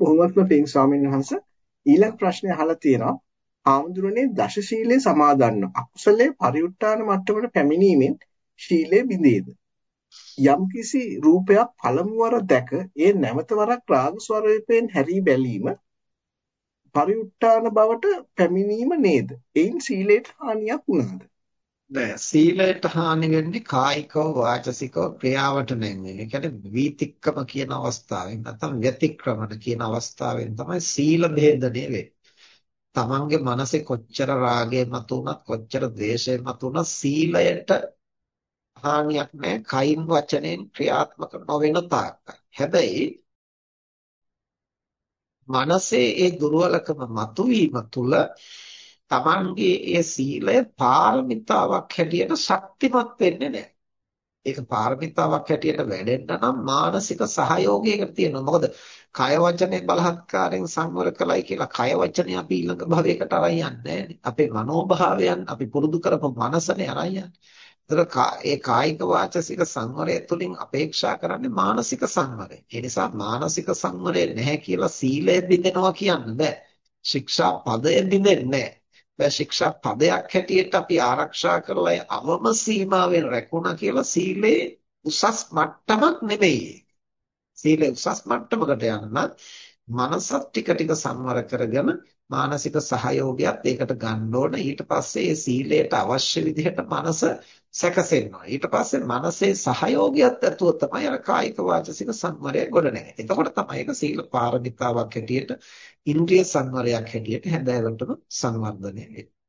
බොහොමත්ම පින් ස්වාමීන් වහන්සේ ඊළඟ ප්‍රශ්නේ අහලා තියෙනවා. ආමුදුරනේ දශශීලයේ සමාදන්න අකුසලයේ පරිඋත්තාන මට්ටමට පැමිණීමෙන් ශීලයේ බිඳේද? යම්කිසි රූපයක් පළමුවර දැක ඒ නැවත වරක් රාග ස්වරූපයෙන් හැරී බැලීම පරිඋත්තාන බවට පැමිණීම නේද? එයින් සීලයට හානියක් වුණාද? සීලයට හානි වෙන්නේ කායිකව වාචසිකව ක්‍රියාවට නෙමෙයි. ඒ කියන්නේ වීතික්කම කියන අවස්ථාවෙන් නැත්නම් ව්‍යතික්‍රමණ කියන අවස්ථාවෙන් තමයි සීල භේදණය වෙන්නේ. තමන්ගේ මනසේ කොච්චර රාගය මතුණත් කොච්චර ද්වේෂය මතුණත් සීලයට හානියක් නැහැ. කයින් වචනෙන් ක්‍රියාත්මක නොවන තාක්කල්. හැබැයි මනසේ ඒ දුර්වලකම මතුවීම තුළ තමන්ගේ ඒ සීලය පාරමිතාවක් හැටියට ශක්තිමත් වෙන්නේ නැහැ. ඒක පාරමිතාවක් හැටියට වැඩෙන්න නම් මානසික සහයෝගයකට තියෙනවා. මොකද කය වචනේ බලහත්කාරයෙන් සංවර කළයි කියලා කය වචනේ අපි ඊළඟ භවයකට අරන් යන්නේ අපේ මනෝභාවයන් අපි පුරුදු කරපු මනසනේ අරන් යන්නේ. ඒ කායික වාචසික සංවරය තුළින් අපේක්ෂා කරන්නේ මානසික සංවරය. ඒ නිසා මානසික සංවරය නැහැ කියලා සීලය බිඳෙනවා කියන්න බෑ. ශික්ෂා පදය බිඳෙන්නේ නැහැ. ශික්ෂා පදයක් හැටියට අපි ආරක්ෂා කරලා අවම සීමාවෙන් රැකුණා කියලා සීලේ උසස් මට්ටමක් නෙමෙයි. සීලේ උසස් මට්ටමකට යන්න මනසත් ටික ටික සංවර කරගෙන මානසික සහයෝගයත් ඒකට ගන්න ඕන. ඊට පස්සේ ඒ සීලයට අවශ්‍ය විදිහට මනස සැකසෙනවා. ඊට පස්සේ මනසේ සහයෝගයත් ඇතුව තමයි අර කායික වාචසික සංවරය ගොඩනැගෙන්නේ එතකොට තමයි ඒක සීල පාරමිතාවක් හැටියට ඉන්ද්‍රිය සංවරයක් හැටියට හැදෑවටම සංවර්ධනය වෙන්නේ.